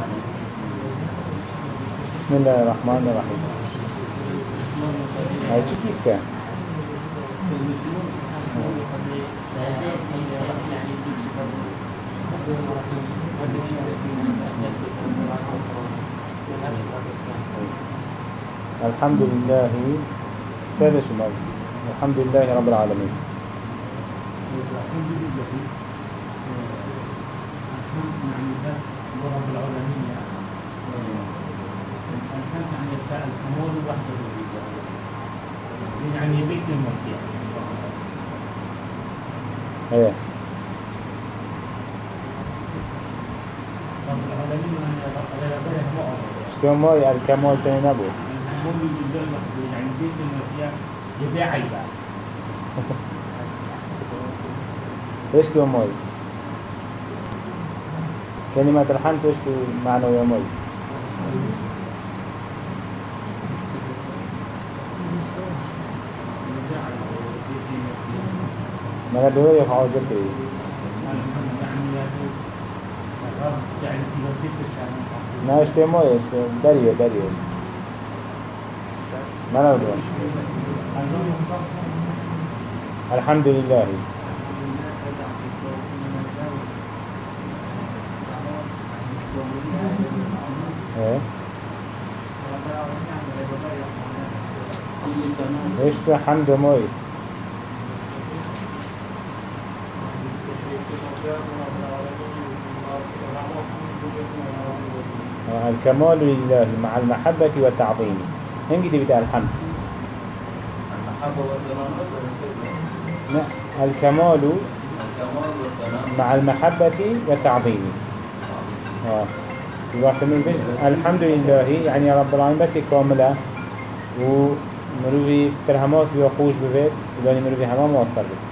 يعني بسم الله الرحمن الرحيم هاي کیس که؟ الحمد لله. سادة شمال الحمد لله رب العالمين. يعني بس رب العالمين. الحمد يعني الكمال وحده يعني بيت الملك يعني إيه رب العالمين يعني على ربنا ما اشتو ماي الكمال تاني نبو المهم بالله وحده يعني بيت الملك يبيع عيبه إيش تو ماي؟ كلمة الحمد إيش تو معنى يا ماي؟ ما دوري حاضر كده يعني في بسيط الشعب ما اشتو ماي اشتو دريو دريو ما ندور الحمد لله إيش تو حمد ماي الكمال لله مع المحبة والتعظيم. هنجي دي بتاع الحمد. لا، الكمال مع المحبة والتعظيم. آه. الواحد من بيش. الحمد لله. يعني رب العالمين بس كاملة. ومروي ترهمات ويخوش ببيت. وبني مروي همام مواصل بيت.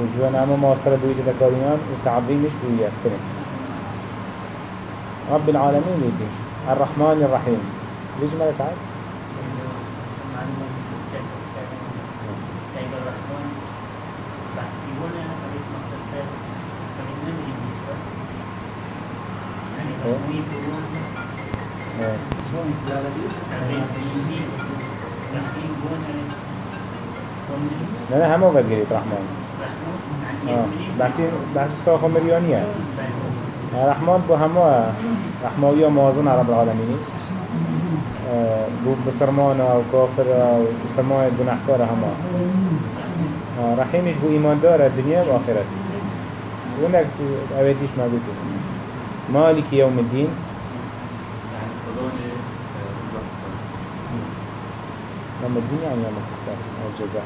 وجوانا همام مواصل بيت. ذكريان وتعظيمش كنت رب العالمين يدي. الرحمن الرحيم. ليش ما سعد؟ سيد الرحمن بحسيبون أنا قريت مختصر قريت من الإنجليز يعني تصويب رحمن بو همو رحموية موازن رب العالمين آه، بو بسرمانا وكافر وسماء بنحكار هما آه، رحيمش بو إيمان دار الدنيا وآخرت ونك أبديش ما قلت مالك يوم الدين يعني فلان الرحصة يوم الدين يعني يوم الحساب. أو الجزاء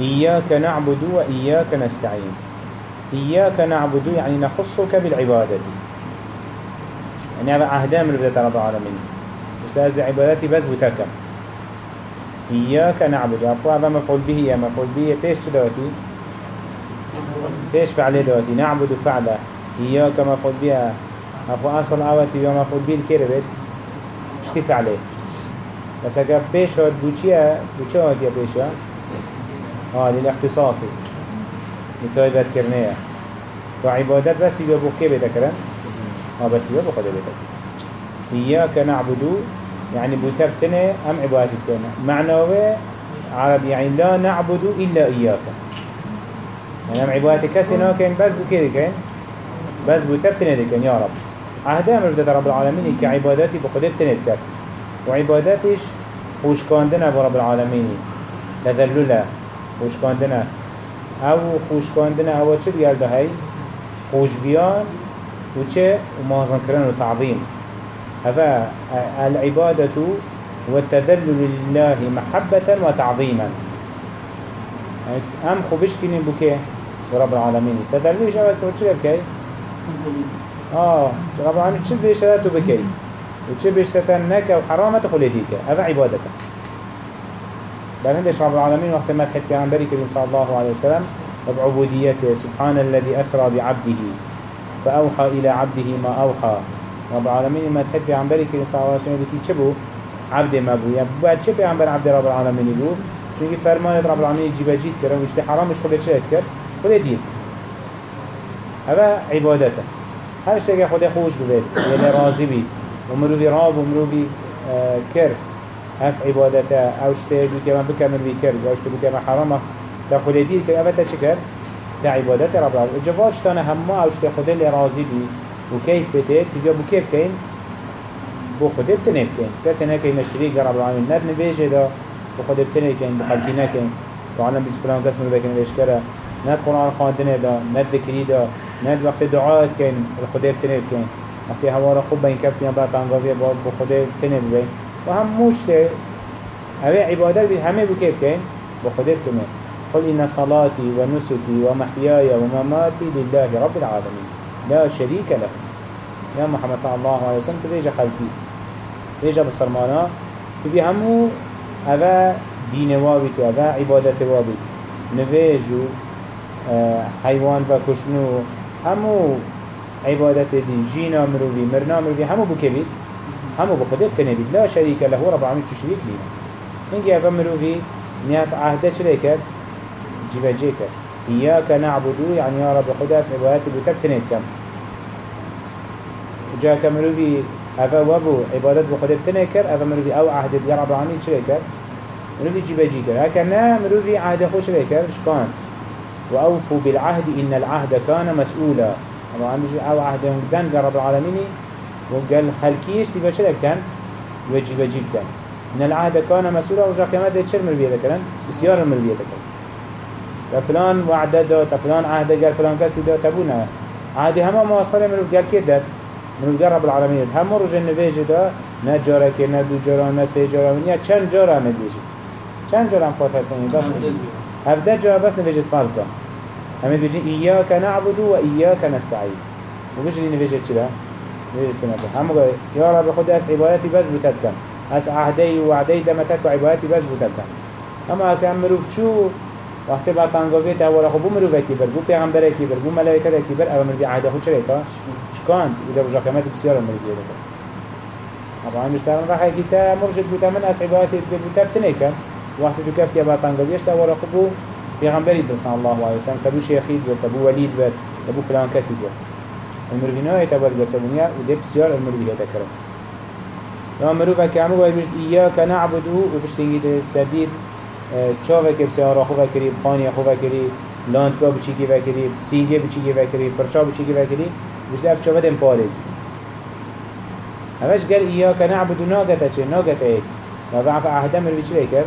إياك نعبد وإياك نستعين إياك نعبد يعني نخصك بالعبادة. يعني هذا عهدا من بداية رب العالمين. أستاذ عبادتي بس بتكم إياك نعبد. أبو هذا مفعول به يا مفعول به. بيش دوتي بيش فعله دوتي نعبد فعله. إياك مفعول بها أبو أصل أوتي يا مفعول به الكربت اشتي فعله؟ بس اگر پیش هاد بوچیه بوچه هاد یا پیشه ها للاختصاصی متایبت کرنه و عبادت بس يبقى بوكي بيتا كرن ها بس يبقى بخدا بيتا إياك نعبدو يعني بوتبتنا أم عبادتنا معناه عرب يعني لا نعبد إلا إياك يعني أم عبادتك كسنا كان بس بوكي كان بس بوتبتنا كان يا رب. عهدا من رب العالمين كعبادتي بقدرتنا بكت وعبادتش خوشکاندن با رب العالمین تذلل خوشکاندن أو خوشکاندن أو چه دیگر ده هی؟ خوش بیان و چه و مازن کرن و تعظیم. هذا العبادة والتذلل لله محبة وتعظيما ام خوبش کنین بوكي رب العالمين تذللش اول تو چه بكي آه رب العالمين چه بيش تو بكي وچه بيشتتن نك وحرامة خليديك هذا عبادتك بل هندش رب العالمين وقت ما تحت پیغمبری کریم صلی الله عليه وسلم بعبوديته سبحان الذي أسرى بعبده فأوحى إلى عبده ما أوحى. رب العالمين ما تحب عن بريك صلى الله عليه وسلم بكي تشبه عبد ما بو. يعني بعد شبه عن بر عبد رب العالمين بو؟ چونكي فرمان رب العالمين جيبه جيت كرم وشتي حرامش خده شهد كر خده دين هذا عبادته. هر شتى خده خوش ببيت يعني راضي بي ومروفي راب ومروفي آه هف عبادته أو شتى دوتي ما بكمل بي كر أو شتى دوتي ما حرامه تا خده دين كر اوه تا چكر تا عبادت رب العالمين جواب شتانه همه أو شتى خده اللي راضي بي وكيف بتيت تجا بو كيف كين بو خده بتنه كين كسي نكين الشريك رب العالمين ند نبيجه دا بو خده بتنه كين بخلقي نكين وعلم بيش فلان قسم بكين بيشكره ند قرآن خاندنه دا ند ذكري دا ند وقت دعاء كين الخده بتنه كين وقت هوارا خوب بين كفتين بعد تنغازية بو خده بتنه بين وهم موشته هذه عبادات همه بو كيف كين بو خده بتنه قل إن صلاتي ونسكي ومحياي ومماتي لله رب العالمين لا شريك له. يا محمد صلى الله عليه وسلم تبيجا خلقي تبيجا بصرمانا تبي همو هذا دين وابت وهذا عبادة وابت نفيجو آه، حيوان وكشنو همو عبادة دي جينا مروبي مرنا مروبي همو بكبيت همو بخدت تنبي لا شريك له رب العالمين تشريك لنا نجي هذا مروبي نياف عهدة شريكت جيبا جيكت إياك نعبد يعني يا رب خداس عبادتي بتبتنيت كم جا كمروفي أفا وابو عبادت بخدا بتنكر أفا مروفي أو عهد يا رب العالمين شري كر مروفي جيبا جيكر هكا نا مروفي عهد خوش ريكر شكان وأوفوا بالعهد إن العهد كان مسؤولا طبعا بيجي أو عهد دان رب العالمين وقال خلقيش تبا شري كان وجيبا جيب كان إن العهد كان مسؤولا وجا كما دي تشر مروفي ذكرن بسيار مروفي ذكرن فلان وعده دا فلان عهد قال فلان كسي دا تبونا عهد هما مواصلة مروف قال كده من رب العالمين هم روز نویج دا نه جاره که نه دو جاره نه سه جاره نه چند جاره نویجی چند جاره فاتحه کنید بس هفده جاره بس نویجت فرض دا همه بيجي إياك نعبد وإياك نستعين. وبيجي نویجت چرا هم قال يا رب خد أس عبادتي بس بتتكم أس عهدي وعدي دمتك وعبادتي بس بتتكم أما كان مروف شو؟ وقتی با تنگاوی تا ولا خب مرو وکی بر بو پیغمبر کی بر بو ملائکه کی بر اول مرد عهد خود چرا شکاند اذا رجع قیامت بسیار مرد دیگه طبعا مش تعمل راح کی تا مرجد بو تمن اسعبات بو تبتنه کن وقتی تو کفتی با تنگاویش تا ولا خب پیغمبری صلی الله علیه و سلم تبو شیخید و تبو ولید و فلان کسی بود المروفينات تبر بتبنيا ودي بسيار المروفيات كرم لما مروفا كامو بيجد إياك نعبد وبشتنجي تدير چاوه که بسی آرا خوبه کری بخانی خوبه کری لاندگاه بچی که وکری سینگه بچی که وکری پرچا بچی که وکری بشت اف چاوه دم پارزی همش گل ایا که نعبدو ناگتا چه؟ ناگتا اید و بعف عهده مروی چی بکر؟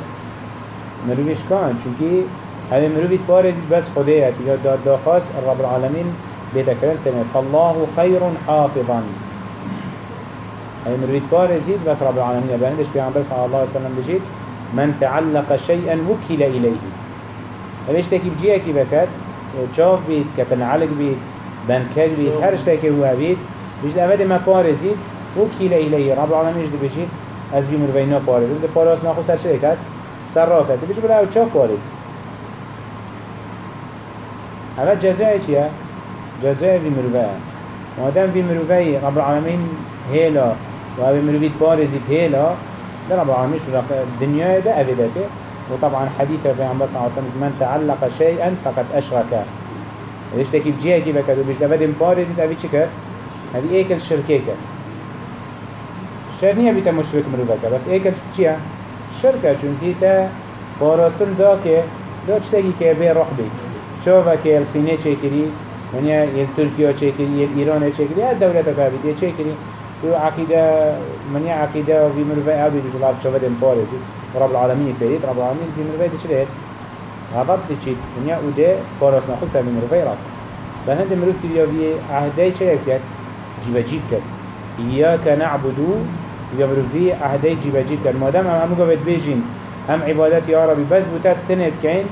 مرویش کان چونکی همه مرویت پارزید بس خوده یا داد داخواست رب العالمین بيتكرن تنه فالله خير حافظا. هاي مرويت بارزيد بس رب العالمين بس بيعمل صلى الله عليه وسلم بجيد من تعلق شيئا وكل إليه. هل اشتكي بجيكي بكت چاف بيت كتنعلق بيت بنكك بيت هر اشتكي هو بيت. بجد أبدا ما بارزيد وكل إليه. رب العالمين يجد بجيد از بي مروينا بارزيد بده بارز ناخو سر شركت سر راكت بجد بلا أو چاف بارز اول جزاء چيه؟ جزاء في مروفه مادام في مروفه رب العالمين هيلا و أو مروفيت بارزيد هيلا ده رب العالمين شو الدنيا ده أفيدته وطبعا حديث في عن بس عاصم من تعلق شيئا فقد أشرك. ليش تكيب جيه كي بكتو بيش لفدين بارزي تأبي چكر هذه إيكل شركة كر شرنية بيتا مشرك مروبك بس إيكل چيا شركة چونكي تا باراستن دا که دا چتاكي که بي روح بي چوفا که السينه چكري ونیا یه ترکیه چکری یه ایران چکری هر دولت که بیت چکری تو عقيدة من هي عقيدة في مرفاء أبي بيجي الله تشوفه دم بارزي رب العالمين بريد رب العالمين في مرفاء تشريد غضب تشيد من هي وده بارس نخص من مرفاء رب بل هند مروف تبيا في عهدي شريك كد جيب جيب كد إياك نعبدو يا مروفي عهدي جيب جيب كد ما دام هم قبل بيجين هم عبادتي يا ربي بس بوتات تنت كين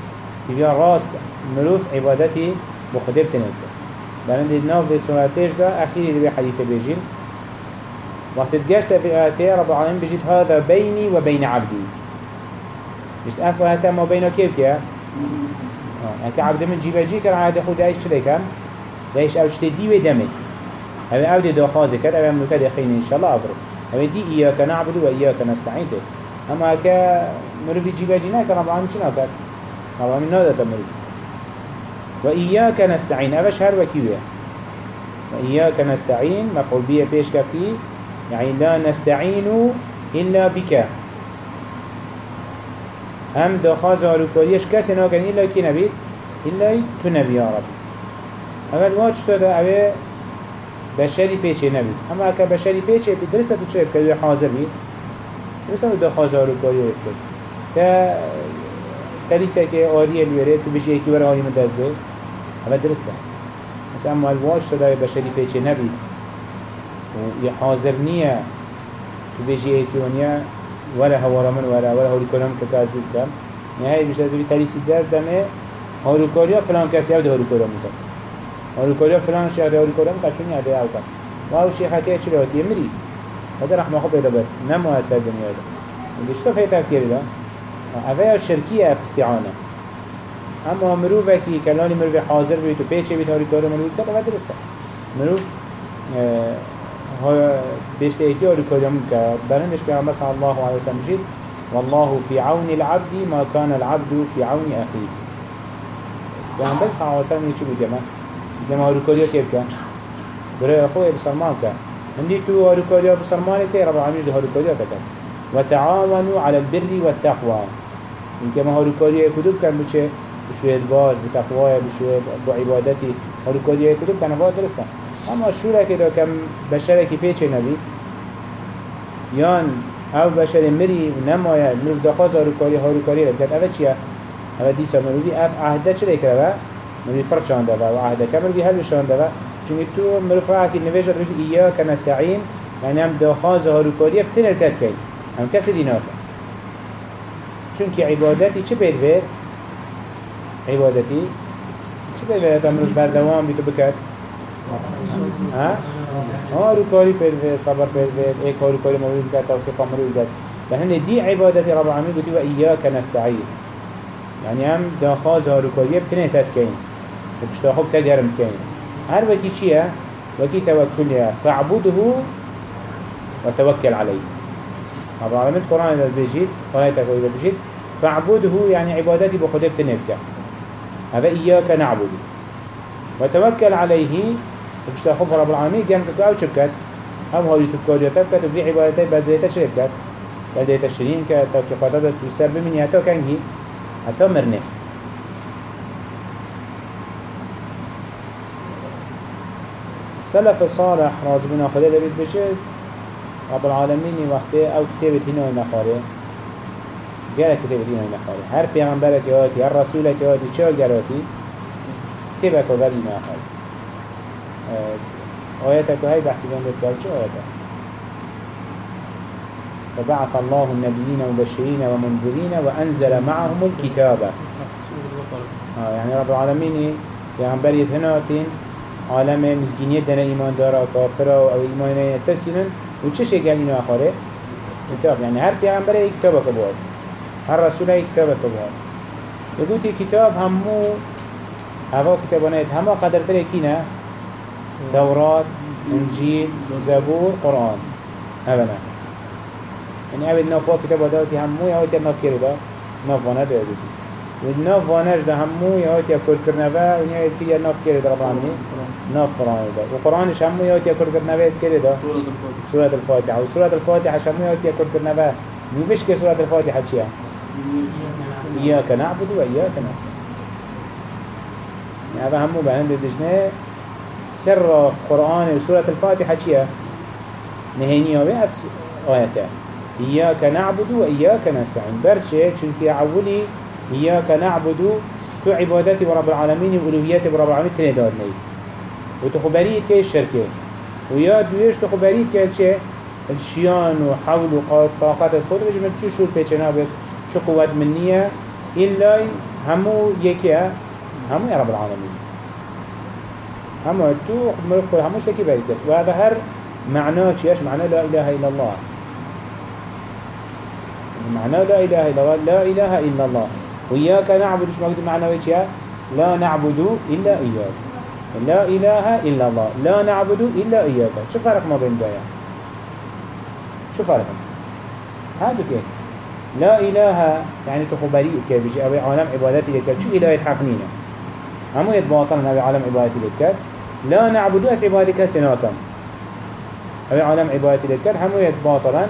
تبيا راس مروف عبادتي بخدب تنت بل هند ناف في سورتش ده أخيري دبي حديث بيجين وقت تجشت في آياتي رب العالمين بجد هذا بيني وبين عبدي بجد أفو هتا ما بينه كيف كيا. هكا عبد من جيبه جي كان عهد خود إيش چلي كان دايش أو شتي دي ودمي هذا أو دي داخازي كده أو ملكة دخين ان شاء الله افرو هذا دي اياك نعبد واياك نستعين ده اما هكا مروفي جيبه جي ناكا رب العالمين چنا كان رب العالمين نادا تمروفي وإياك نستعين. أبش هر وكيوه وإياك نستعين. مفعول بيه بيش كفتي. يعني لا نستعين إلا بك. هم دخاز هاروكاريش كسي ناكن إلا كي نبيت؟ إلا تو نبي يا رب. أول واج تادا أوه بشری پیچه نبید أما اگر بشری پیچه بید درسته تو چه بکردوی حاضر بید درسته تو دخاز هاروکاری بکرد تا تلیسه که آریه الویره تو بشه یکی برای آری مدزده اما درسته. اما الواج تادا بشری پیچه نبید و یه حاضر نیه. تو ونیا ولا هوارا من ولا ولا هوری کنم که کازوی کم نهایی بیشتر از تلیسی دست دمه. فلان کسی او ده هاروکاریا میکن هاروکاریا فلان شهر هاروکاریا میکن چون یاده او کن و او که چرا هاتی مری هذا رحمه خب پیدا بد نمو اثر دنیا ده في تفكير ده اوه شركية اف استعانة اما مروف اكي كلاني مروف حاضر بيتو بيچه بيت هاروكاریا مروف كده اوه درسته مروف آه بيشت ايكي هاروكاریا ممكن برنش بيعمل صلى الله عليه وسلم جيد والله في عون العبد ما كان العبد في عون أخيه پیامبر صلی الله علیه و سلم چی بود؟ جمع جمع هاروکاریا که بکن برای خوی بسرمان کن هندی تو هاروکاریا بسرمان که رب العالمین ده هاروکاریا تکن و تعاونوا على البر والتقوى این که ما هاروکاریا کدوم کن بچه بشوید باش بتقوای بشوید با عبادتی. هاروکاریا کدوم؟ کن با درسته اما شوره که دا کم بشره که پیچه نبی یان او بشر مری و نمایه مروف دخواز هاروکاری هاروکاری رو بکرد. اوه چیه؟ اوه دیسا مروفی اف عهده چه کرده؟ مروفی چانده و عهده که مروفی هلو شانده و؟ چونکه تو مروف را اکی نویجه بشت ایا که نستعین یعنی هم دخواز هاروکاری بتنر تد کن هم کسی دینا کن. چونکه عبادتی چه بید بید؟ عبادتی چه بید مروف بردوام بیتو بکرد؟ ها؟ هارو کاری پرده صبر پرده ایک هارو کاری مولود کرد توفیق مولود کرد لأن دي عبادة رب العالمين قلت وإياك نستعين يعني هم داخاز هارو کاری بتنه تتكين وبشتاخب تجرم كين هر وكي چيه وكي توكلها فاعبده وتوكل عليه رب العالمين قرآن إذا بيجيد قرآن إذا بيجيد فاعبده يعني عبادتي بخده بتنبك هذا إياك نعبد. وتوكل عليه. وكشتا خوف رب العالمين. ديان كتو أو شبكت هم هاوي تبكارياتا بكت وفي عبادتي بدريتا شركت بدريتا شرين كتوفيقاتا في السبب من يهتا كنجي حتى مرنه السلف الصالح رازقنا خلال بيت بشد رب العالمين وقته أو كتابت هنا نخاره قال كتابت هنا نخاره هر پیغمبرك ياتي هر رسولك ياتي چه قراتي كتابك وغالي نخاره آياتك هاي بحثي بين بيت شو آياتك فبعث الله النبيين مبشرين ومنذرين وأنزل معهم الكتاب. آه يعني رب العالمين يعني بريد هناتين عالم مزجينية دنا إيمان دارا كافرة أو إيمان يتسلن وچه شيء قال إنه آخره؟ كتاب يعني هر پیغمبر اي كتابه كبواد هر رسول اي كتابه كبواد يقول كتاب همو هوا كتابانات هما قدر تري كينا توراة انجيل زبور قرآن. هبنا يعني أبد نافوا كتاب داوتي همو يهوتي ناف كردا ناف وأنا داوتي والناف واناش ده همو يهوتي كل كرنفا ونيا يتكي ناف كردا رب العالمين ناف قرآن ده وقرآنش همو يهوتي كل كرنفا يتكردا سورة الفاتحة. وسورة الفاتحة. همو يهوتي كل كرنفا مفيش كي سورة الفاتحة تشيها إياك نعبد وإياك نستعين. يعني هذا همو بهند دجنه سر قرآن وسورة الفاتحة چيا نهينيا بأفس آياته إياك نعبد وإياك نستعين. برشة چونك عولي إياك نعبد تو عبادتي برب العالمين وألوهيتي برب العالمين تندارني وتخبريت كي الشركة ويا دويش تخبريت كي الشيان وحول وطاقات الخود بيجي من چو شو البيچنا بك چو قوات منية إلا همو يكيا همو رب العالمين. همو تو مرف كل هموش تكي بريد وهذا هر معناه شيء معناه؟ لا إله إلا الله. معناه لا إله إلا الله لا إله إلا الله. وإياك نعبد مش مقدر معناه ويش لا نعبد إلا إياك. لا إله إلا الله. لا نعبد إلا إياك. شو فرق ما بين ده شو فرق؟ هذا كيف؟ لا إله يعني تخبري كيف بيجي؟ أبي عالم عبادتي لك. شو إله يتحقنينا همو يتباطلن أبي عالم عبادتي لك. لا نعبد أس عبادك سناكم أبي عالم عبادتي لك. همو يتباطلن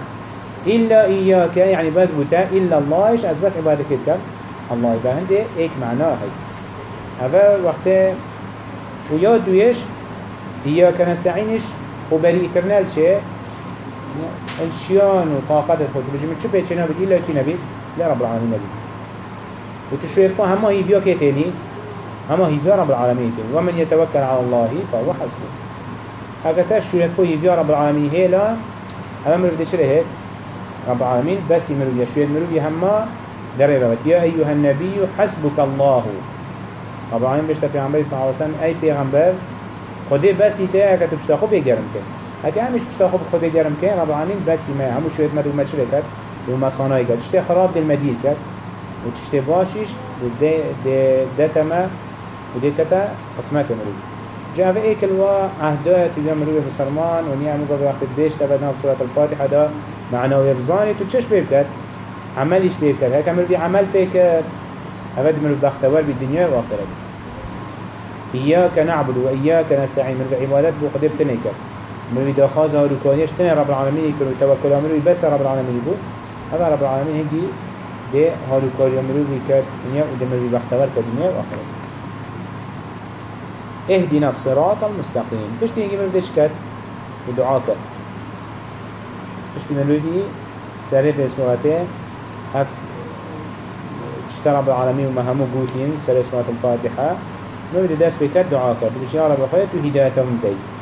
إلا إياك يعني بس بتا إلا الله. إيش أس بس عبادك لك الله يبقى هندي إيك معناه هي هذا وقت ويا دويش إياك نستعينش وبريء كرنال چه؟ الشيان وطاقات الخود بجي من شو بيتشنا بد إلا كي نبي لا رب العالمين نبي وتشويت فا هما هيفيا كيتيني هما هيفيا رب العالمين تيني ومن يتوكل على الله فهو حسبه. هذا تشويت فا هيفيا رب العالمين هيلا هذا من بدي شره هيك رب العالمين بس يمرو يشويت مرو هما دري يا أيها النبي حسبك الله. رب العالمين بيشتا پیغمبر صلى الله عليه وسلم أي پیغمبر خده بس يتاه اگه تو بشتا خوب بگرم کن اگه همش بشتا خوب خود بگرم کن رب العالمین بس ما همو شويت مرو ما چره کرد و مصانای کرد چشته خراب دل مدیر کرد. و چشته باشیش ده تما و ده کتا قسمت مرو جاء ايكل و عهدات اليوم مرو بسرمان و نيا مقابل وقت بيش تبدنا في سورة الفاتحة دا معناه يبزاني تو چش بيركت عملش بيركت هكا مرو عمل بيكت هذا من البختوار بالدنيا والآخرة إياك نعبد وإياك نستعين من العبادات بقدر تنيك من دخاز هالوكانيش تني رب العالمين يكون توكل أمره بس رب العالمين يبو هذا رب العالمين هدي ده هالوكاني أمره بيكر دنيا ودم البختوار كدنيا والآخرة اهدنا الصراط المستقيم بش تيجي من بدش كت ودعاء كت بش تملودي سرت سورتين هف اشترى رب العالمين وما همو قوتين سر سورة الفاتحة. نريد داس بكت دعاء كت بش يا رب خيط وهداية من بدي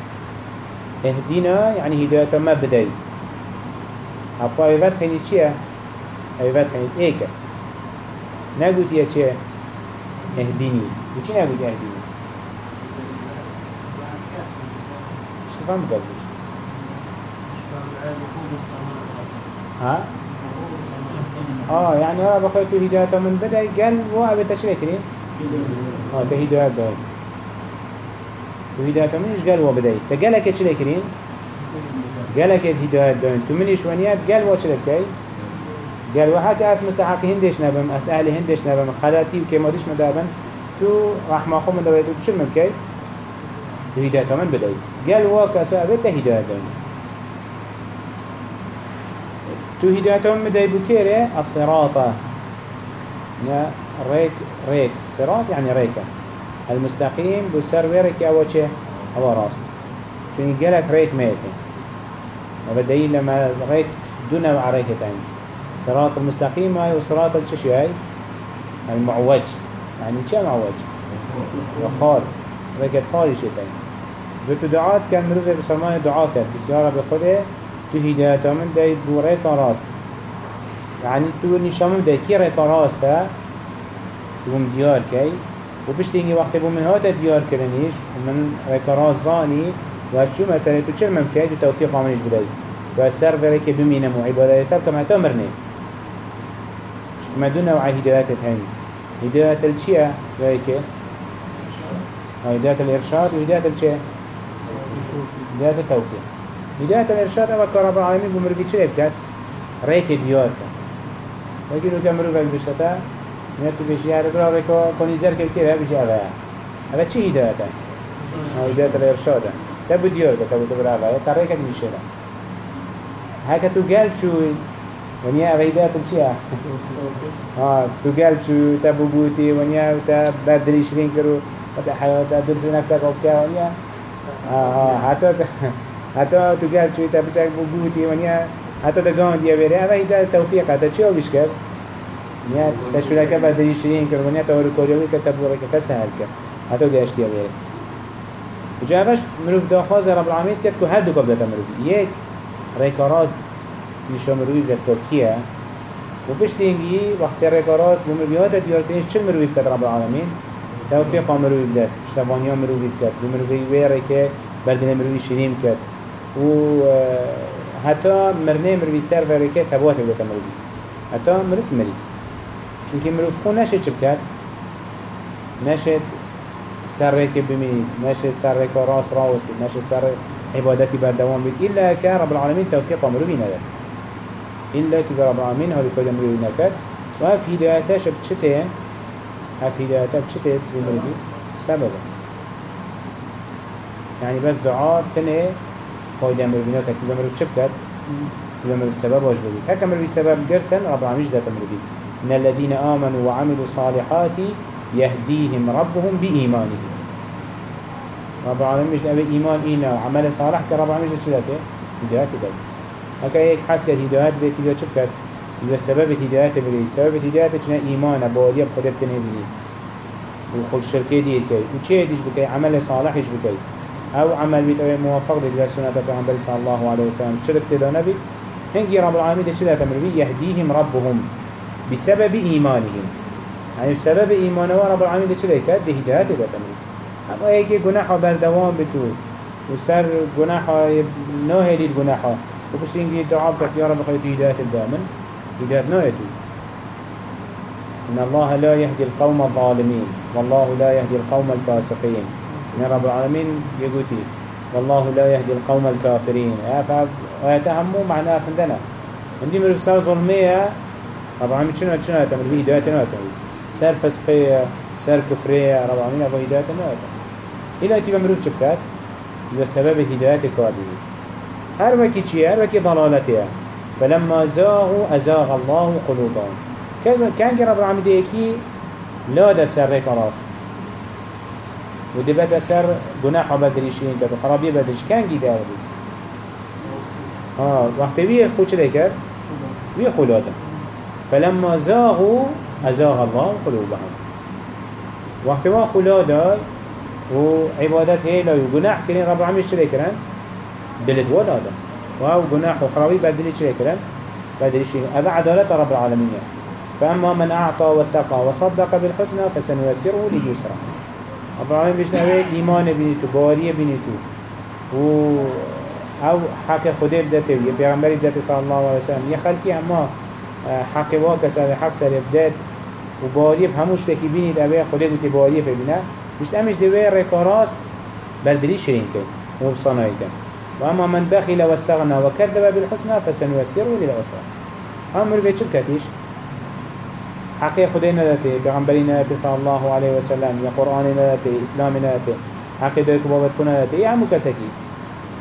اهدنا يعني هداية ما بدي أبقى أيضا خيني چيا أيضا خيني إيكا. نقول يا چيا اهديني. وچي نقول اهديني؟ اشتفهم قبلش ها؟ آه يعني أنا بخيت هداية من بدأ قال وأبي تشريكرين آه تهداية داي وهداية من إيش قال وبدأ تقالك تشريكرين قالك هداية؟ داي تو منيش ونيات قال وشركي قال وحكي أس مستحق هندش نبم أس أهل هندش نبم. خلاتي وكماديش مدابن. تو رحمة خو من دويتو تشر من كي هداية من بدأ قال واكسو ابي تهداية داي تو هدايتهم مدعي بكيري الصراطة. يا ريك ريك. صراط يعني ريكة. المستقيم بسر ويرك أو چه أو راست چون يقلك ريك ميتين وبدأي لما ريك دون نوع ريك تاني صراط المستقيم هاي وصراط الششي هاي المعوج. يعني چه معوج؟ وخار ريكت خاري شي تاني جو دعات كان مروفة بسلمان دعاء كان بس يا رب خده تو هدایت من دای بو ریکا راست يعني تو نشام من دای کی ریکا راست تو بوم دیار کی و بشت اینگه وقتی بوم من دیار کرنیش من ریکا راست زانی و از شو مسئله تو چرا ممکنه تو توفیق آمنش بدهی؟ و از سر وره که بمینم و عبادت تب کم حتی مرنه. ما دون نوع هدایت هنی هدایت الچیه رای که؟ هدایت الارشاد و هدایت الچه هدایت التوفیق هداية الإرشاد أما كرب العالمين بمرقي چه بكت ريك ديار كت لكن لو كان مروفك بشتا نيتو بيشي هذا كلا ريكو كونيزر كل كيرا بيشي هذا هذا چه هداية هداية الإرشاد تبو ديار كت تبو دبر هذا تريك بيشيلا هكا تو قلب شو ونيا هداية الشيء ها تو قلب شو تبو بوتي ونيا تبدل شرين كرو هذا حياة درس نفسك وكا ونيا ها ها حتى حتی تو گل چوی تا بچک بو گوتی ونیا حتی دا گان دیا بره اوه ایده توفیق حتی چی آویش کرد نیا تشوره بعد دیشترین کرد ونیا تا ورو کوریوی کرد تا بوره که کس هر کرد. حتی بره و جا اوش مروف دا خواز رب العالمین کرد که هر دو کب داتا مروف یک ریکاراز نشا مروفی بیاد که کیه و پشت اینگی وقتی ریکاراز بمروفیات دیار کنیش چل مروفی بکد رب العالمین؟ توفیق مروفی بدد اشتبانیا مروفی بکد بمروفی ویره که بردن مروفی شیرین کرد. و حتی مرنه مروی سر و رکه ثبات بودتا مروی حتی مروف مری چونکه مروف خون نشه چه بکرد؟ نشد سرك بمين نشد سرك راس راوسي نشد سر عبادتي بردوام بيت إلا كان رب العالمين توفيق أمر بينا لك إلا كي رب العالمين هذا كل أمر بينا كد وهف هدايتاش بتشتين هف هدايتا بتشتين بمر بيت سببا يعني بس دعاء تنه فايدة أمر بينا كد كده أمر بتشبكت كده أمر بسبب واجب بيت هكا أمر بسبب قرتن رب العالمين جدات أمر بيت إن الذين آمنوا وعملوا صالحات يهديهم ربهم بإيمانهم. رب العالمين مش نبي إيمان إينا وعمل صالح كرب العالمين مش شلته هدايات ده هكا هيك حس كده هدايات بيت هدايات كده إذا السبب هدايات بدي سبب هدايات شنا إيمان بودي بخدر تنهدي وخل شركة دي كي. وشيء ديش بكي؟ عمل صالح إيش بكي. أو عمل بيت أو موافق دي سنة پیغمبر صلى الله عليه وسلم. شرك تدا نبي هنجي رب العالمين شلته تمر يهديهم ربهم. بسبب إيمانهم. يعني بسبب إيمانه رب العالمين ده شلته ده هدايات ده تمر أما یکی گناه بردوام بتو و سر گناه ناهلید گناه و بس اینگی دعا بکت یا رب خیلی هدایت الدامن. هدایت ناهدو إن الله لا يهدي القوم الظالمين. والله لا يهدي القوم الفاسقين. إن رب العالمين يقولي والله لا يهدي القوم الكافرين. ويتهموا معناه فندنا عندي مرفسار ظلمية رب العالمين شنو شنو تمر هداية ناهدو سر فسقية سر كفرية رب العالمين أبو هداية ناهدو إلا تبا مروف چبكت يبا سبب هداية كادي هر وكي چيه هر وكي ضلالتها فلما زاغوا أزاغ الله قلوبهم. كان رب العالمين ديكي لا دا سر ريك راست. ودي بدا سر گناح بدريشين كد وخرابية بدريش كان جي داودي آه وقت بيه خوش ليكر بيه خلادا فلما زاغوا أزاغ الله قلوبهم. وقت ما خلادا و عبادت هيلا و گناح كرين رب العالمين چلي كرن دلت ولا هذا و گناح و خرابي بدلي چلي كرن بدلي شيء عدالة رب العالمين فأما من أعطى واتقى وصدق بالحسنى فسنيسره لليسرى رب العالمين بيش نوي إيمان بنيتو بارية بنيتو و أو حق خده بدته و پیغمبر بدته صلى الله عليه وسلم یه خلقی اما حق واکس حق سر بدت و بارية هموش تکی بینید اوه خده گوتی بارية ببینه. مش امش دوی رکاراست بردلی شرين كي وبصناي كي وأما من بخل واستغنى وكذب بالحسنى فسنيسره للعسرى أمر في شبكتيش حقي خدي ندته بغنبري ندته صلى الله عليه وسلم يا قرآن ندته إسلام ندته حقي دوك بابت كنا ندته يا عمو كسكي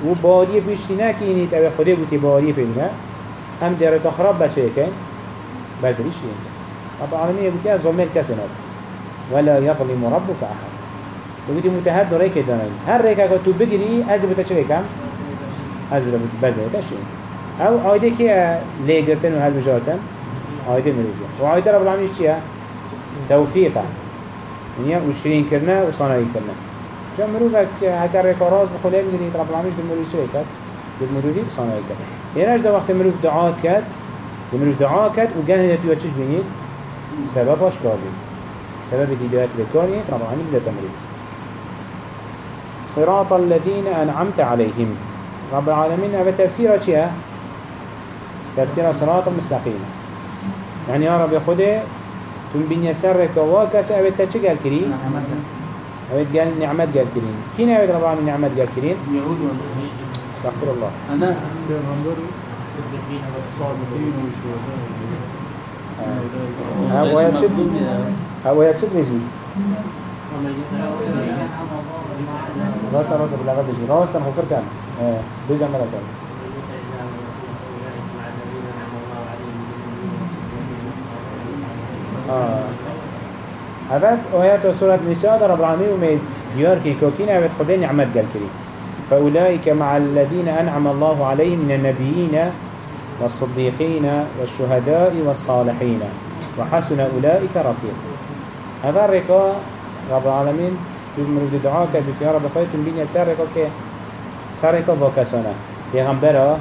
وباريه بيشتنا كيني تبع خدي قوتي باريه بينا هم ديرت خراب بشي بردلی شرين رب العالمين يقول كي ظلمي الكسنات ولا يظلم ربك أحد. متحد داره که دانایی هر ریکه که تو بگیری از بوده چه ریکم؟ از أو آیده که لیگرتن و هل بجارتن آیده مروگه و آیده رب العالمین چیه؟ توفیقه یعنی و شرین کرنه و صانعی کرنه جا مروگه که اگر ریکا راز بخوله بگیرید رب العالمین دل مروگی چه کرد؟ یعنی اش دا وقت مروگ دعات کرد مروگ دعا کرد و گن هدایتی و چش بینید؟ سببش کار بید سبب بکاری رب العالمین بده تمرید صراط الذين أنعمت عليهم رب العالمين هذا تفسير شيء تفسير صراط المستقيم يعني يا رب خده تم بين يسرك واكس أبد تشجع الكريم أبد قال نعمت. قال كريم كين أبد رب العالمين نعمت قال كريم يهود استغفر الله. أنا. هو يتشد هو يتشد نجي. راستا راستا بالله بيجي راستا نفكر كان بيجي عمل أسأل هفت آيات سورة نساء رب العالمين ومي ديار كي كوكين هفت خدين نعمت قال كريم فأولئك مع الذين أنعم الله عليهم من النبيين والصديقين والشهداء والصالحين. وحسن أولئك رفيق. هذا الرقاء رب العالمين يمرد دعاء كد يا رب خيرتم بين سر رقاء كي سر وكسانا پیغمبره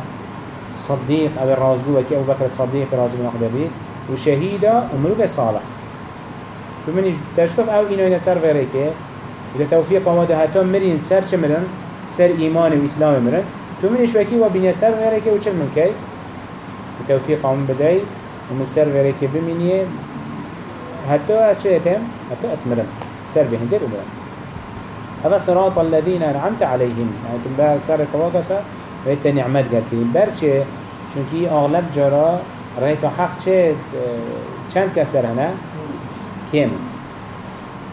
صديق أو الرازقو وكي أبو بكر الصديق رازقو نقدر بيت وشهيدة ومروك صالح. بمنش تشتف أو إنو إنا سر غيرك إذا توفيق ومده هتم مرين سر چمرن سر إيمان وإسلام مرن تو منش وكي وبين غيرك وچل من كي توفيق ومن بدأي ومن سر غيرك بمنيه حتى أشيتهم حتى أسمرم سر بهندر وبرا هذا صراط الذين أنعمت عليهم يعني تبقى سر كواكسا ويت نعمت قال كريم برشة چونكي أغلب جرا ريك حق چه چند كسر هنا كم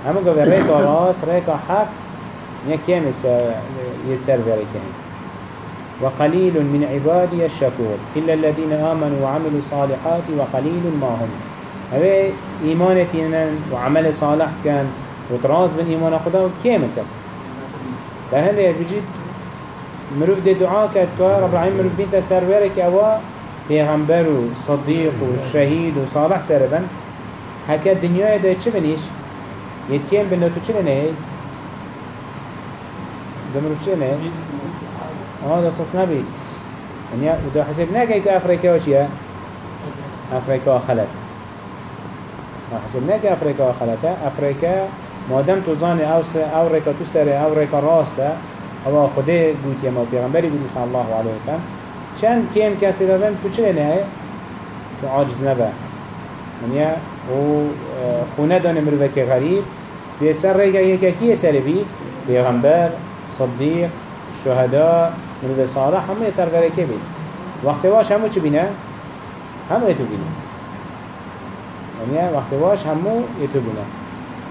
همو قبل ريك راس ريك حق نيا كم يسر بريكين وقليل من عبادي الشكور إلا الذين آمنوا وعملوا الصالحات وقليل ما هم هذا إيمانتنا وعمل صالح كان وتراز من إيمان خدا كم كسر هنده بجید مروف ده دعا کرد که رب العالمین مروف بینت سروره که اوا پیغمبر و صدیق و شهید و صالح هکه دنیای ده چه؟ ید کم بنده تو چه لنه؟ ده مروف چه لنه؟ آه ده ساس نبید يعني وده حسب ناكي كأفريقيا وشيا أفريقيا خلت حسب ناكي أفريقيا خلتها أفريقيا مادام تو زانی أو أو رکا تو سر أو رکا راسته أو خدا گویی ما پیغمبری بودی صلی الله علیه وسلم چند کم کسی دادن؟ تو چه نه؟ تو عاجز نبه منیا و خونه دانه مروه غریب. به سر رکا یکی کی سر بی. پیغمبر صدیق شهدا مرد صالح همه سرگره که بید وقتی واش همو چی بینه؟ همو ایتو بینه یعنی وقتی واش همو ایتو بینه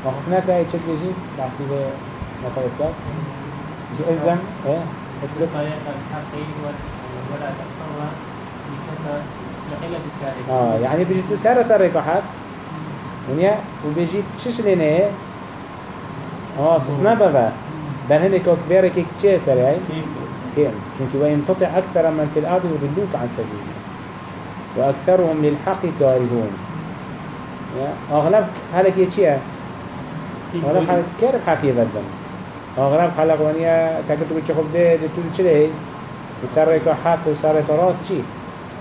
و خب نکره ای بیشی؟ بحثی به مثال افتاد؟ بیجی ازم؟ اسلوب آه یعنی يعني بيجي تو سعر سعر كحد ونيا وبيجي تشش لنا اه سسنا بابا بنهني كوك که چه سعر ای؟ كيم چونك وإن تطع أكثر من في الأرض يضلوك عن سبيله وأكثرهم للحق كارهون. أغلب هلك يتشيه ولا حال كير حكي بدن أغرب حلق ونيا تكتب بتش خب ده ده تو چله سرك حق و سرك راس چی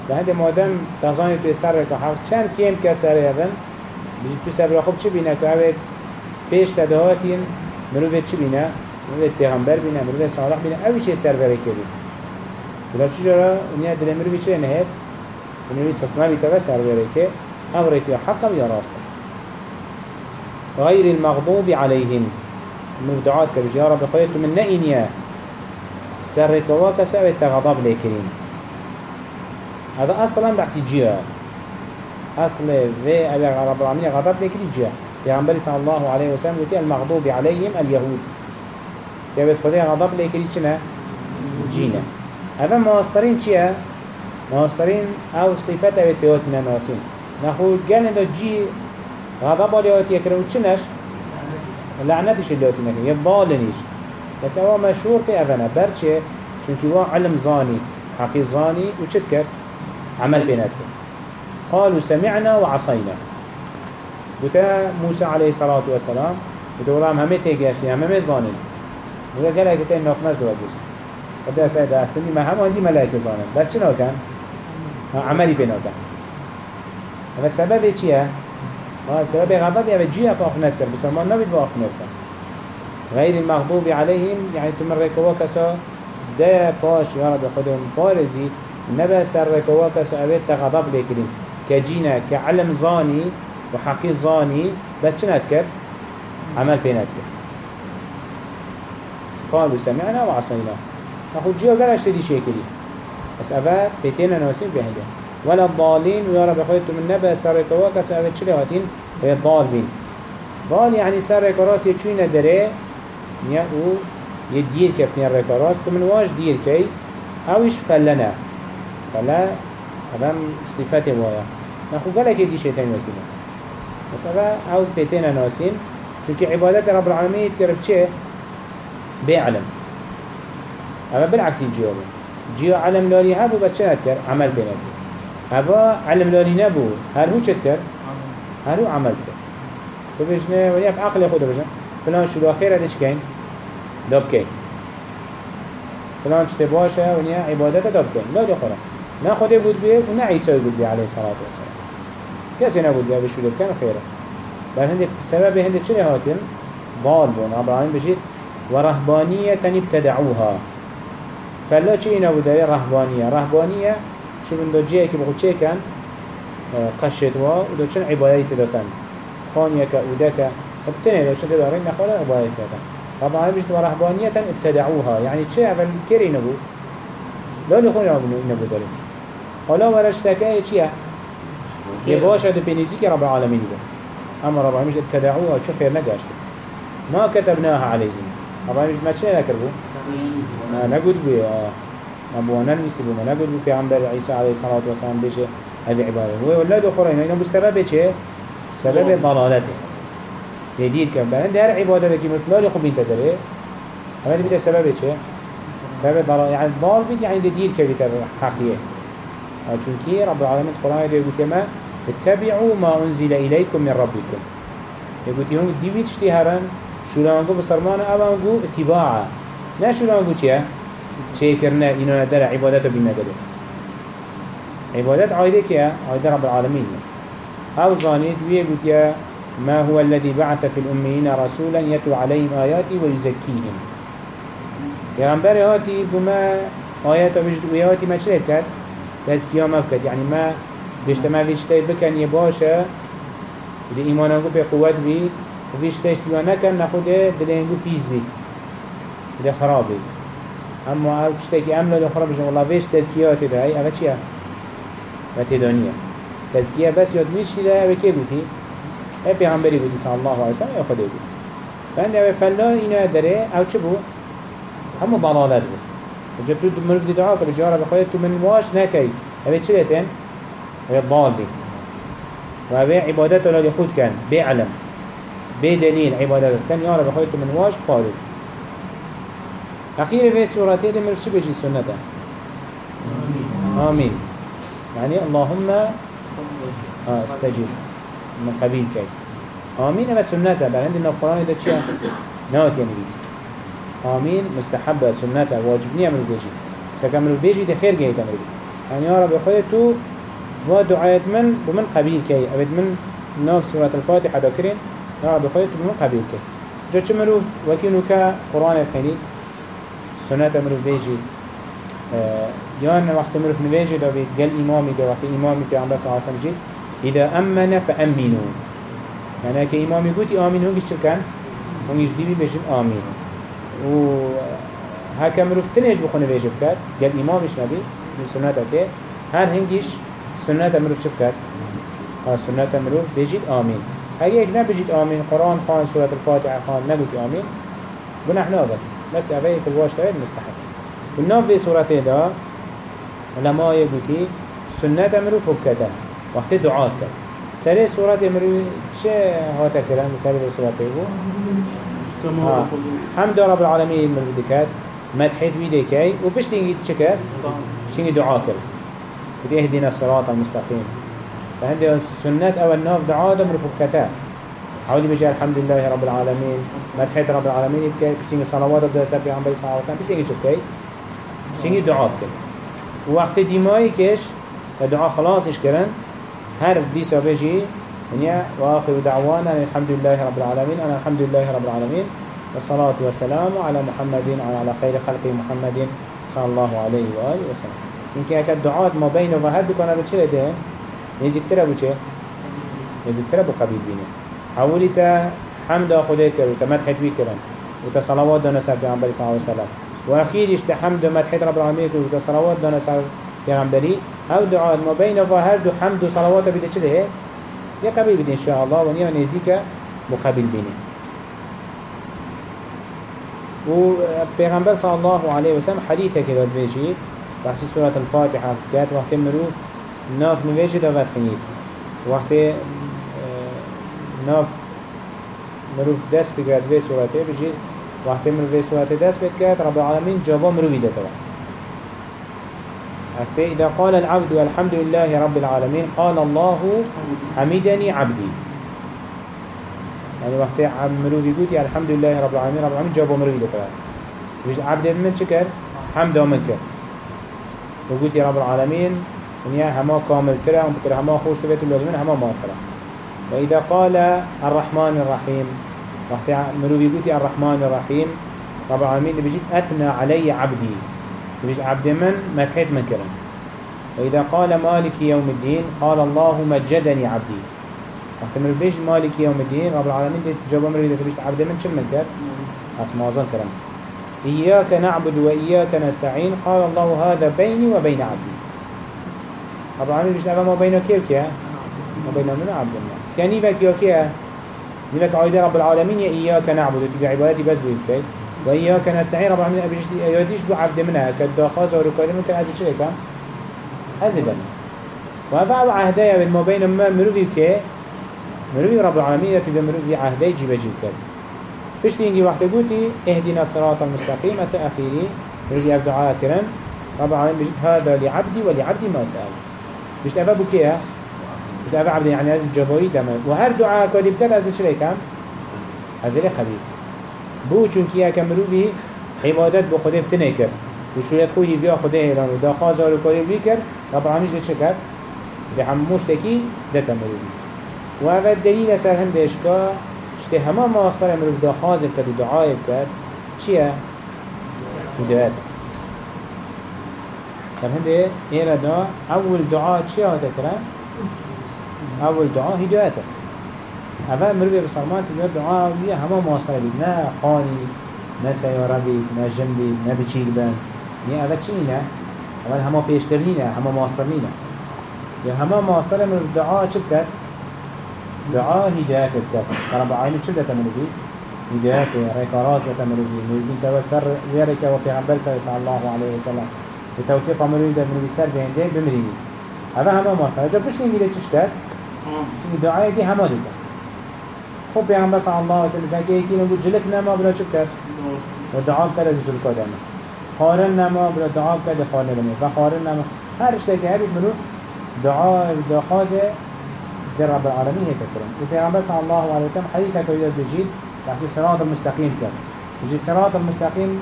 لهند مادم تزانی توی سرک حق. چند کیم که سر یادن بیشتر تو سر خوب چی بینه؟ که اوه پیش تدهاتین مروه چی بینه؟ مروه پیغمبر بینه مروه صالح بینه اوی چه سر بره کردی بلا چجورا اونیا دل مروه چه نهید؟ مروه سسنا بیتا سر بره که امره که حق یا راسته غير المغضوب عليهم مبدعات كبش يا رب خيرت من نئنيا سرك واكسا التغضب لكرين هذا أصلا بحث جيا أصل أبي رب العالمين غضب لكرين جيا پیغمبر صلى الله عليه وسلم قلت المغضوب عليهم اليهود يبت خدي غضب لكرين چنا جينا. هذا مواسترين چيا مواسترين أو صفات أبت بيوتنا ناسين نخو قال جي غضب اليوتي يكره وچنش لعنتش اليوتي نكره يضالنيش بس هو مشهور في أفنا برچه چونكي هو علم زاني حقي زاني وچت كر عمل بينات قالوا سمعنا وعصينا. بتا موسى عليه الصلاة والسلام بتا ولام همه تيجاشني همه زانين وقال قال لك تين نقمش دو وجه بدا سيد أسني ما هم عندي ملائكة زانين بس شنو كان عملي بينات هذا السبب چيه ها سبب غضب يعني جيه فاخنت كر بس ما نبي فاخنت كر غير المغضوب عليهم يعني تمر كسا ده باش يا رب خدهم بارزي نبا سر كسا أبيت تغضب لكرين كجينا كعلم زاني وحقي زاني بس كر عمل بينات كر قالوا سمعنا وعصينا. أخو جيو قال أشتدي شيكري بس أفا بيتين ناسين بهذا ولا الضالين ويا رب خيرتم من نبأ سرك وكس أبد شلي هاتين هي الضال بين ضال يعني سرك راس يچوين دري نيا أو يدير كفتين رك راس تمن واش دير كي؟ اوش فلنا. فلا هذا صفات وايا. نخو قالك يدي شيطان وكينا بس أبا أو بيتين ناسين چونك عبادات رب العالمين يتكرب چه بيعلم أما بالعكس يجيو جيو علم لاري هابو بس چه هتكر عمل بيناتك هوا علم لالي نبو هر هو چت كر هر هو عمل كر تو بجنه عقل خود بجن فلان شلو خير ادش كين داب كين فلان چت باشه ونیا عبادت داب كين لا دخوره نه خود بود بيه و نه عيسى بود بيه عليه الصلاة والسلام. کسی نبود بيه بشلو كان خيره بل هند سبب هند چلی هاتن ضال بون إبراهيم بجید ورهبانية ابتدعوها. فلا چی نبود رهبانية رهبانية شو من دو جيه كي بخو چه كان قشت وا ودو چن عبادتي دو كان خانيك ودك ابتنى لو شد دارين عبادت كذا رب العالمين بيجت ورهبانية ابتدعوها. يعني تشي اول كري نبو لا يخون نبو دارين حالا ورشتكاية چيه يباشا دو بنزيك رب العالمين ده اما رب العالمين ابتدعوها شو خير نقاشت ما كتبناها عليهم رب العالمين ما چه نكربو ما نقول آه نسيبو ما نقول بي پیغمبر عيسى عليه الصلاة والسلام بيجي هذه عبادة. هو ولاد أخرين إنه بسبب چه؟ سبب ضلالته. يدير كم بان ده عبادة كي مثلال خب انت داره. هذا بيده سبب چه؟ سبب ضلال. يعني ضال بيد يعني دير كبيت حقيقة. چونكي رب العالمين القرآن يقول كما اتبعوا ما أنزل إليكم من ربكم. يقول تيهم ديويت اشتهرن شو لانگو بسرمان اوانگو اتباعا. نه شو لانگو چيه؟ چه کرنه اینو نداره عبادت رو بین نداره عبادت عايدة كيا عايدة رب العالمين أو ظانيت ويقول يا ما هو الذي بعث في الأميين رسولا يتلو عليهم آياتي ويزكيهم. يا غنبر هاتي بما آيات وجد وياتي ما شريت كات تزكية ما بكت يعني ما بيجتمع بيجتمع بكن يباشا إيمانه بقوة بي وبيجتمع اشتوانا كان ناخده دلينجو بيز بيت إذا خراب بيت أما أو تشتكي أملا لأخرى بجن والله فيش تزكيات ده هاي أغا چيا و تدانیه تزکیه بس یاد میشتی ده اوه که گوتی؟ ای پیغمبری بودی صلی الله علیه وسلم یا خدا بود فهند اوه فلا اینا داره أو چه بود؟ همو ضلالت بود وجه تو مروف دی دعا که بجاره بخواهد تو من واش اوه چه لیتن؟ اوه ضال بید و اوه عبادت اولا خود کن بعلم بدليل عبادت كان بخواهد تو من واش پارز أخير في سورته دي مرشي بجي سنته آمين. يعني اللهم آه استجيب من قبيل كي. آمين. أما سنته بل عندنا في القرآن ده چيا نوت يعني آمين. مستحبة سنته واجبني أمر بيجي سكمل بيجي ده خير جيد أمر يعني يا رب يخوي تو من؟ بمن قبيل كي. أبد من ناف سورة الفاتحة. ذكرين يا رب يخوي تو بمن قبيل كي جا چه مروف؟ وكينو كا قرآن الخيني سنة مروف بيجي يان وقت مروف نواجه دا بيت قال إمامي دا وقت إمامي في عمبس عاصم جيد إذا أمن فأمنوا. يعني كي إمامي قلت آمين هونجي شركان هونجي جديبي بيجن آمين و هكا مروف تنش بخو نواجه بكات قال إمامش نبي من سنة كي هر هنجيش سنة مروف شبكات ها سنة مروف بيجيد آمين هاي هيك نبيجيد آمين قرآن خان سورة الفاتحة خان نقول آمين بنحن أبدا بس أبيك الواش تبين مستحق والناف في سورة دا علماء يقولي سنة أمرو فكتا وقت دعاء كت سر سورة أمرو چه هاتا كران سر يقول كما حمد رب العالمين من ذكر مدحيت بيدي كي وبش تنجي تشكر تنجي دعاء كر بدي اهدنا الصراط المستقيم فهندي سنة أو الناف دعاء أمرو فكتا عودي بجي الحمد لله رب العالمين. مدحيت رب العالمين. يبكي بش تنجي صلوات بدأ سبي عن بي صلى الله عليه وسلم بش تنجي تشكي شنگی دعا کرد و وقت دیمایی کش دعا خلاصش کردن هر دیسا بجی يعني وآخر دعوانا الحمد لله رب العالمين. أنا الحمد لله رب العالمين. والصلاة والسلام على محمد وعلى خير خلق محمد صلى الله عليه وآله وسلم. چونکه اگر دعات ما بین و هر دکانه به چه ده نزدیکتر بو چه؟ نزدیکتر بو قبیل بینه. حولی تا حمد خدا کرد و تا مدحت بی کرن. و تا صلوات دانه سر پیغمبر صلی الله علیه وسلم وأخيرش تحمد ومدحت رب العالمين وصلوات دانا سر پیغمبری. أو دعاء ما بين ظاهر دو حمد وصلوات بده چه ده؟ يا قبيل إن شاء الله ونيا نزيك مقابل بينه و پیغمبر صلى الله عليه وسلم حديثة كده بيجي بحث سورة الفاتحة كانت وقت مروف ناف نواجه دا فتحيد وقت ناف مروف دست بقرد في سورته بيجي وقت من في سورة دست بكات رب العالمين جابا مروي ده طبعا حتى إذا قال العبد والحمد لله رب العالمين قال الله حمدني عبدي يعني وقت مروي يقول الحمد لله رب العالمين رب العالمين جابا مروي طبعا مش عبد من شكر حمد ومنك وقلت يا رب العالمين ونيا هما كامل ترى وبترى هما خوش تبيت اللازمين هما ماصرة وإذا قال الرحمن الرحيم وقت مروي قلتي الرحمن الرحيم؟ رب العالمين بيجيب أثنى علي عبدي. بيجي عبد من؟ مدحيت من كرم. وإذا قال مالك يوم الدين قال الله مجدني عبدي. وقت من بيش مالك يوم الدين رب العالمين دي جاب أمر إذا تبيش عبد من شم من كات أسمع ظن كلام إياك نعبد وإياك نستعين قال الله هذا بيني وبين عبدي. رب العالمين بيش نفهم ما بينك كيف كيا ما بين من عبد الله كان يفك يا كيا يفك عايدة رب العالمين يا إياك نعبد وتبي عبادتي بس بيك وإياك نستعين رب العالمين أبيش يديش بو عبد منها كداخاز وركالي ممكن أزي كام أزي بنا وهذا عهدايا بين ما بين ما مروفي كي مروفي رب العالمين تبي مروفي عهداي جيب جيب كده بشتي إنجي وقت قوتي اهدنا الصراط المستقيم التأخيري مروفي أف دعاء كرن رب العالمين بجد هذا لعبدي ولعبدي ما سأل بشت أفا بكيه مش أفا عبد يعني أزي الجبوي دم. وهر دعاء كودي بكات أزي شلي كم؟ لي خبيث بو چونك يا كمروفي حمادت خدي بتنكر وشوية خوي فيا خدي هيران ودا خازار وكوري بيكر رب العالمين جد شكر ده هم مش مشتكي ده تمروفي وهذا دليل سر هم دشكا شته همه ما اصلا مروف دا خازب كد دعاء كد چيه؟ ودعايب كان ايرا دا اول دعاء چيه هاتا کرن؟ اول دعاء هدايات اول مروف بسلمان تدار دعاء ويا هما ما وصل بید نه خاني نه سيارة بید نه جن بید نه بچیل بند. نه اول چی نه؟ اول هما پیشتر نینه هما مواصل نینه یا هما مواصل مروف دعاء چه بکد؟ دعاء هداية الكتاب رب العالمين شو ده تمرقي هداية ريك ده تمرقي مرقي توسر ويرك وبيغمبر صلى الله عليه وسلم به توفیق عمروی در منوی سر بینده بمرینی اما همه ماستن اجا پشتین گیره چش کرد؟ پشتین دعای اگه همه دی کرد خب هم بس الله علیه وسلم نگه یکی نگو جلک نما برا چه کرد؟ و دعا کرد از جلکا آدمه خارن نما برا دعا کرد خانه نما و خارن نما هر اشته که هر مروف دعا زخازه در رب العالمین هيك كرم وبيعمل بس الله عليه وسلم حديثة كويدة بجید بس الصراط المستقیم کرد. بجید الصراط المستقیم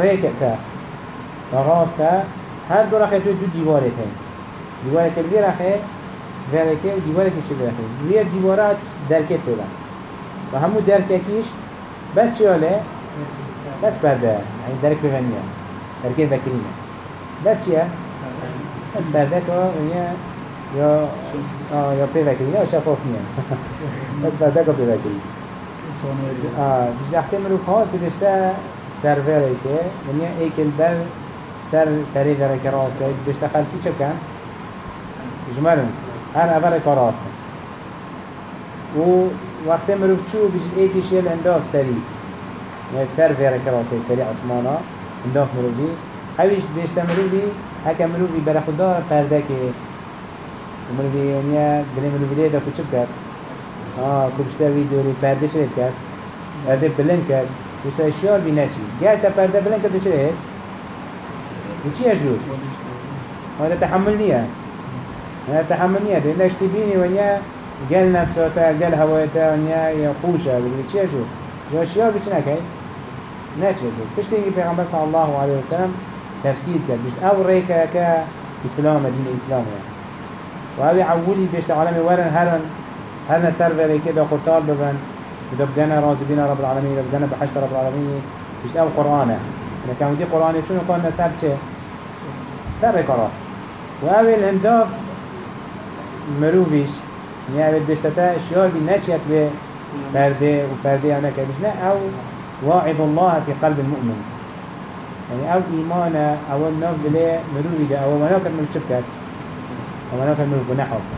ريك که و راسته هر دو رخه توی دو دیواره ته دیواره که بی رخه ورکه و دیواره که چه رخه؟ وی دیواره درکه تو و همو درکه کش بس چیاله بس برده. این درک بغنیه درکه بکرینه بس چیه بس برده که یعنی یا آه یا پی وکیلی یا شفاف میان بس پرده که پی وکیلی. آه بیشتر مروف ها بودشته سرور که یعنی ایکل بر سر سری داره که راسته بدشته خلفی چه کن؟ جمرن هر اول که راسته و وقت مروف چو بیش ایکی شیل انداف سری یعنی سر ویره که راسته سری عثمانا انداف مروفی اویش بیشتر مروفی هکه مروفی بر خدا پرده که مروفيونيا بني مروفيليه دا كوچب کرد. آه كوبشتا ويديو پرده شريت کرد. پرده بلند کرد. وسا اشيار بي نچي گه تا پرده بلند کرد شريت وچي اجود هذا تحمل نية هذا تحمل نية ده نشتي بيني ونيا قال نفساتا قال هوايتا ونيا يقوشا وچي اجود جو اشيار بيچ نكي نچي اجود اینگی پیغمبر صلی الله علیه وسلم تفسیر کرد بشت أو ریکا که إسلام دین اسلام يعني. وهذا عولي بيشت عالمي. ورن هرن هرن سر ذلك كده قرطال ببن. وده بجانا راضي بينا رب العالمين. ده بجانا بحشت رب العالمين. بيشت أو قرآنه. كان دي قرآنه شنو كان سر چه سر كراس وهذا الهنداف مروفيش. يعني بيشتتا شيار بي نچيت به برده وبرده أنا كبشنا أو واعظ الله في قلب المؤمن. يعني أو إيمانه أو الناف دليه مروفي ده أو مناكر من شبكت ومنا كان مش جناح وقت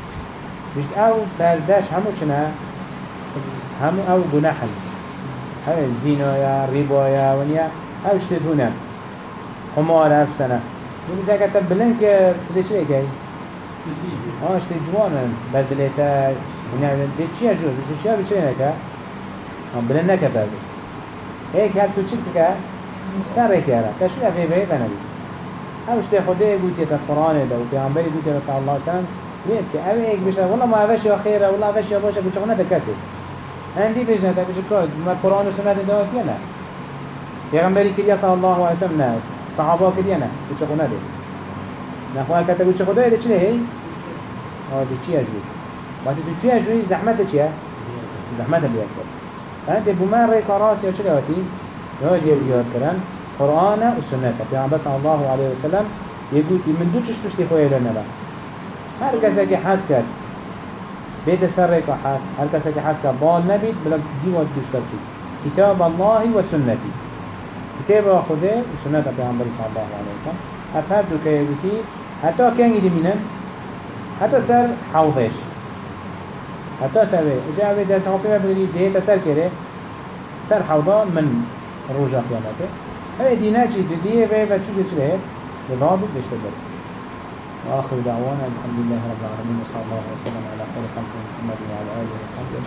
مش أو برداش همو چنا همو أو جناحا هاي الزنا يا ربا يا ونيا أو شتد هنا حمار بونی زکه تا بلند که بده چی بگی؟ آش تجوانن بر بلیتا نه به چیه جو؟ چی چیه به چی نکه؟ هم بلند نکه برده ایک هر تو چی بکه؟ سر کاره کشی افی به بنابی اوش ته خدا گویی تا قرآن ده و پیانبری گویی تا الله سمت وسلم میاد که او ایک بشه والا ما اوش یا خیره والا اوش یا باشه بچه خونه دکسی هندی بشه تا بشه که ما قرآن و سنت داشت یا نه پیامبری کلیه صلی الله علیه وسلم نه صحابه کلیه نه بچه خونه ده نخواه کتا بچه خدا ده چله هی؟ آه ده چی اجوی؟ وقتی تو چی اجوی؟ زحمت چیه؟ زحمت بیاد کرد. فانت بمن ریک راس یا چله هاتی یا دیار یاد کرن. قرآن و سنت. پیامبر صلی الله علیه و سلم یه گویی من دو چش پشتی خوی لنه با هر کسی که حس کرد بيت سر ركحات هل كسك حسك بال نبيت بلا كتاب الله والسنة كتاب خده وسنة پیغمبر صلى الله عليه وسلم. أفهد دو كيبتي حتى كان يدي منن حتى سر حوضش. حتى سر اجا اوه دست حقیقه بگیری ده تسر کرده سر حوضا من روجا قیامته. اوه دینه چی دیه و و چوجه چله لضابط بشو بره. وآخر دعوانا الحمد لله رب العالمين وصلى الله وسلم على خير خلق محمد وعلى آله وصحبه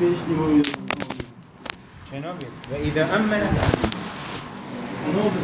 أجمعين وإذا أمن نوبل.